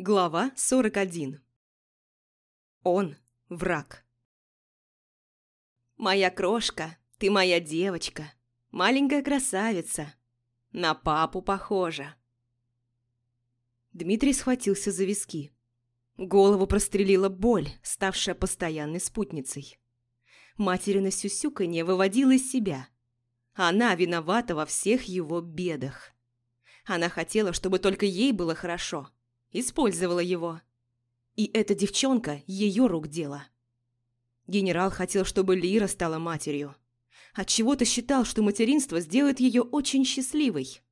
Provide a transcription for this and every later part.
Глава 41 Он – враг. «Моя крошка, ты моя девочка, маленькая красавица, на папу похожа». Дмитрий схватился за виски. Голову прострелила боль, ставшая постоянной спутницей. Материна сюсюканье выводила из себя. Она виновата во всех его бедах. Она хотела, чтобы только ей было хорошо – Использовала его. И эта девчонка – ее рук дело. Генерал хотел, чтобы Лира стала матерью. Отчего-то считал, что материнство сделает ее очень счастливой.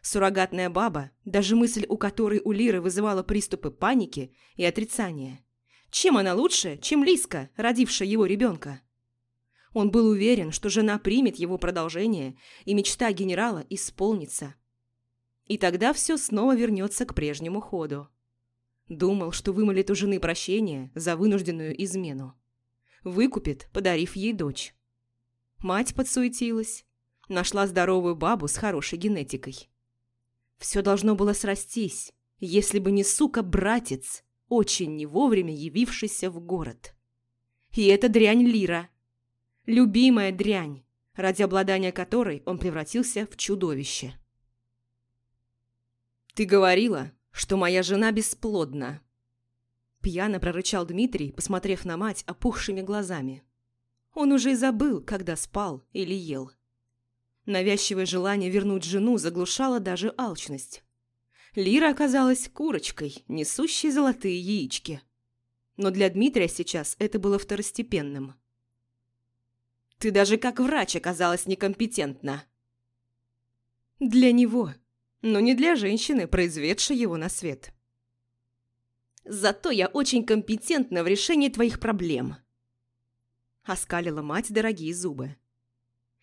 Суррогатная баба, даже мысль у которой у Лиры вызывала приступы паники и отрицания. Чем она лучше, чем Лиска, родившая его ребенка? Он был уверен, что жена примет его продолжение, и мечта генерала исполнится – и тогда все снова вернется к прежнему ходу. Думал, что вымолит у жены прощение за вынужденную измену. Выкупит, подарив ей дочь. Мать подсуетилась. Нашла здоровую бабу с хорошей генетикой. Все должно было срастись, если бы не сука-братец, очень не вовремя явившийся в город. И это дрянь Лира. Любимая дрянь, ради обладания которой он превратился в чудовище. «Ты говорила, что моя жена бесплодна!» Пьяно прорычал Дмитрий, посмотрев на мать опухшими глазами. Он уже и забыл, когда спал или ел. Навязчивое желание вернуть жену заглушало даже алчность. Лира оказалась курочкой, несущей золотые яички. Но для Дмитрия сейчас это было второстепенным. «Ты даже как врач оказалась некомпетентна!» «Для него!» Но не для женщины, произведшей его на свет. «Зато я очень компетентна в решении твоих проблем», – оскалила мать дорогие зубы.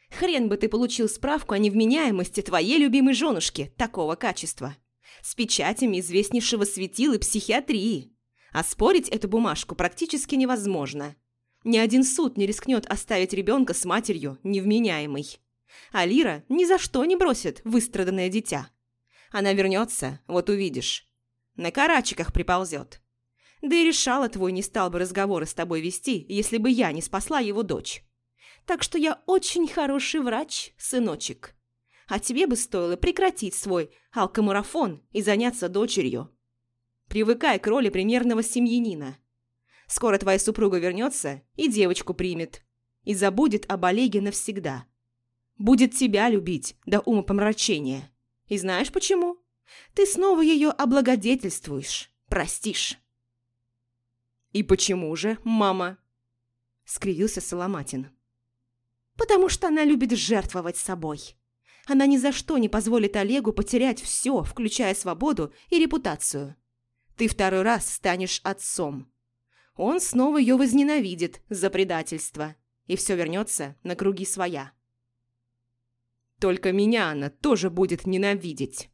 «Хрен бы ты получил справку о невменяемости твоей любимой женушки такого качества, с печатями известнейшего светила психиатрии. А спорить эту бумажку практически невозможно. Ни один суд не рискнет оставить ребенка с матерью невменяемой. А Лира ни за что не бросит выстраданное дитя. Она вернется, вот увидишь. На карачиках приползет. Да и решала твой не стал бы разговоры с тобой вести, если бы я не спасла его дочь. Так что я очень хороший врач, сыночек. А тебе бы стоило прекратить свой алкомарафон и заняться дочерью. Привыкай к роли примерного семьянина. Скоро твоя супруга вернется и девочку примет. И забудет об Олеге навсегда. Будет тебя любить до умопомрачения. И знаешь почему? Ты снова ее облагодетельствуешь, простишь. «И почему же, мама?» – скривился Соломатин. «Потому что она любит жертвовать собой. Она ни за что не позволит Олегу потерять все, включая свободу и репутацию. Ты второй раз станешь отцом. Он снова ее возненавидит за предательство, и все вернется на круги своя. Только меня она тоже будет ненавидеть.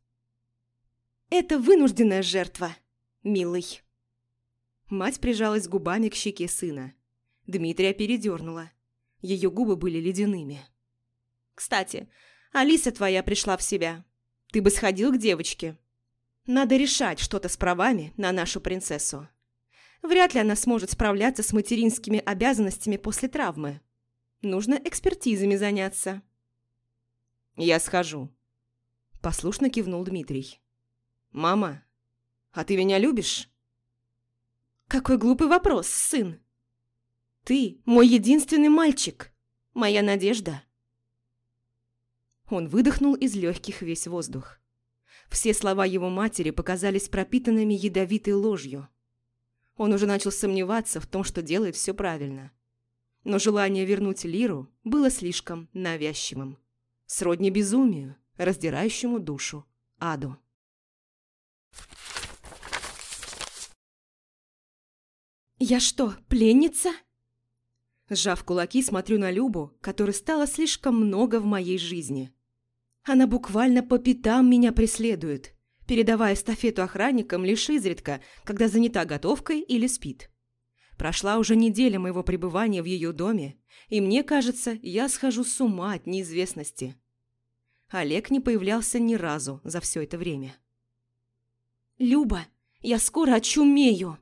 Это вынужденная жертва, милый. Мать прижалась губами к щеке сына. Дмитрия передернула. Ее губы были ледяными. «Кстати, Алиса твоя пришла в себя. Ты бы сходил к девочке. Надо решать что-то с правами на нашу принцессу. Вряд ли она сможет справляться с материнскими обязанностями после травмы. Нужно экспертизами заняться». «Я схожу», – послушно кивнул Дмитрий. «Мама, а ты меня любишь?» «Какой глупый вопрос, сын! Ты мой единственный мальчик, моя надежда!» Он выдохнул из легких весь воздух. Все слова его матери показались пропитанными ядовитой ложью. Он уже начал сомневаться в том, что делает все правильно. Но желание вернуть Лиру было слишком навязчивым сродни безумию, раздирающему душу аду. «Я что, пленница?» Сжав кулаки, смотрю на Любу, которой стало слишком много в моей жизни. Она буквально по пятам меня преследует, передавая эстафету охранникам лишь изредка, когда занята готовкой или спит. Прошла уже неделя моего пребывания в ее доме, и мне кажется, я схожу с ума от неизвестности. Олег не появлялся ни разу за все это время. «Люба, Я скоро очумею.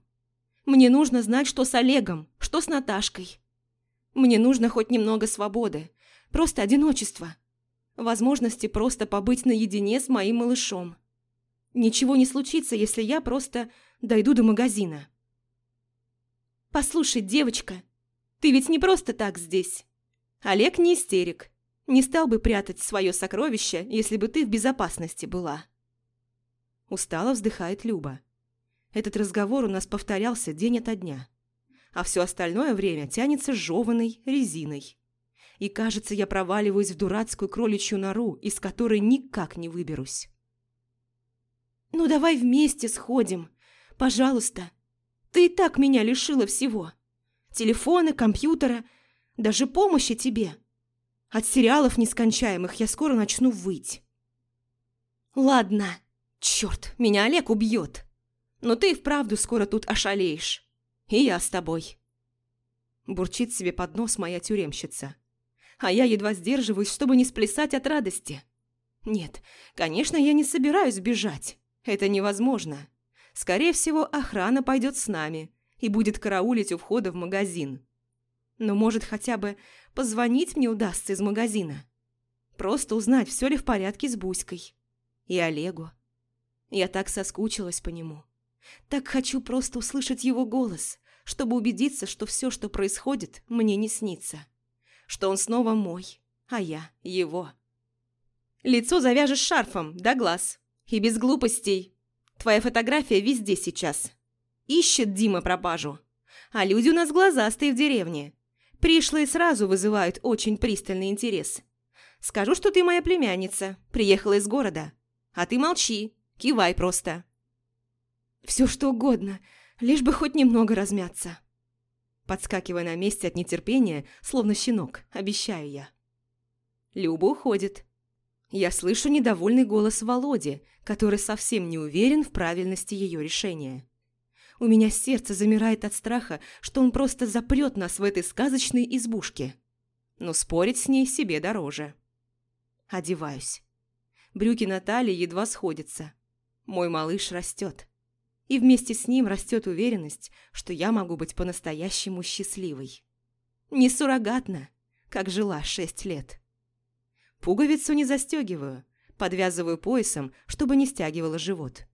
Мне нужно знать, что с Олегом, что с Наташкой. Мне нужно хоть немного свободы, просто одиночество. Возможности просто побыть наедине с моим малышом. Ничего не случится, если я просто дойду до магазина. «Послушай, девочка, ты ведь не просто так здесь. Олег не истерик. Не стал бы прятать свое сокровище, если бы ты в безопасности была». Устало вздыхает Люба. Этот разговор у нас повторялся день ото дня. А все остальное время тянется жеванной резиной. И кажется, я проваливаюсь в дурацкую кроличью нору, из которой никак не выберусь. «Ну давай вместе сходим. Пожалуйста. Ты и так меня лишила всего. Телефона, компьютера, даже помощи тебе. От сериалов нескончаемых я скоро начну выть». «Ладно. Черт, меня Олег убьет. Но ты и вправду скоро тут ошалеешь. И я с тобой». Бурчит себе под нос моя тюремщица. А я едва сдерживаюсь, чтобы не сплясать от радости. Нет, конечно, я не собираюсь бежать. Это невозможно. Скорее всего, охрана пойдет с нами и будет караулить у входа в магазин. Но, может, хотя бы позвонить мне удастся из магазина. Просто узнать, все ли в порядке с Буськой. И Олегу. Я так соскучилась по нему. Так хочу просто услышать его голос, чтобы убедиться, что все, что происходит, мне не снится. Что он снова мой, а я его. Лицо завяжешь шарфом до глаз. И без глупостей. Твоя фотография везде сейчас. Ищет Дима пропажу. А люди у нас глазастые в деревне. Пришлые сразу вызывают очень пристальный интерес. Скажу, что ты моя племянница, приехала из города. А ты молчи, кивай просто. Все что угодно, лишь бы хоть немного размяться. Подскакивая на месте от нетерпения, словно щенок, обещаю я. Люба уходит. Я слышу недовольный голос Володи, который совсем не уверен в правильности ее решения. У меня сердце замирает от страха, что он просто запрет нас в этой сказочной избушке. Но спорить с ней себе дороже. Одеваюсь. Брюки Натальи едва сходятся. Мой малыш растет. И вместе с ним растет уверенность, что я могу быть по-настоящему счастливой. Не суррогатно, как жила шесть лет. Пуговицу не застегиваю, подвязываю поясом, чтобы не стягивало живот.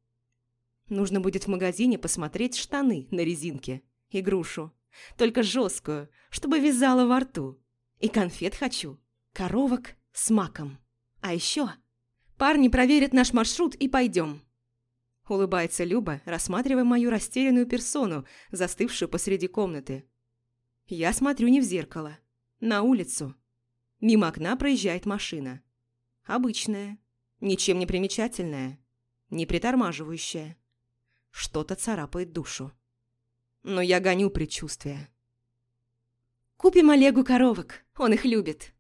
Нужно будет в магазине посмотреть штаны на резинке и грушу, только жесткую, чтобы вязала во рту. И конфет хочу, коровок с маком. А еще парни проверят наш маршрут и пойдем. Улыбается Люба, рассматривая мою растерянную персону, застывшую посреди комнаты. Я смотрю не в зеркало, на улицу. Мимо окна проезжает машина. Обычная, ничем не примечательная, не притормаживающая. Что-то царапает душу. Но я гоню предчувствия. «Купим Олегу коровок, он их любит».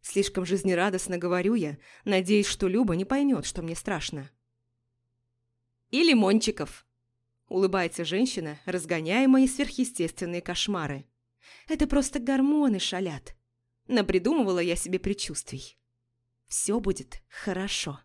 Слишком жизнерадостно говорю я, надеясь, что Люба не поймет, что мне страшно. «И лимончиков», – улыбается женщина, разгоняя мои сверхъестественные кошмары. «Это просто гормоны шалят. Напридумывала я себе предчувствий. Все будет хорошо.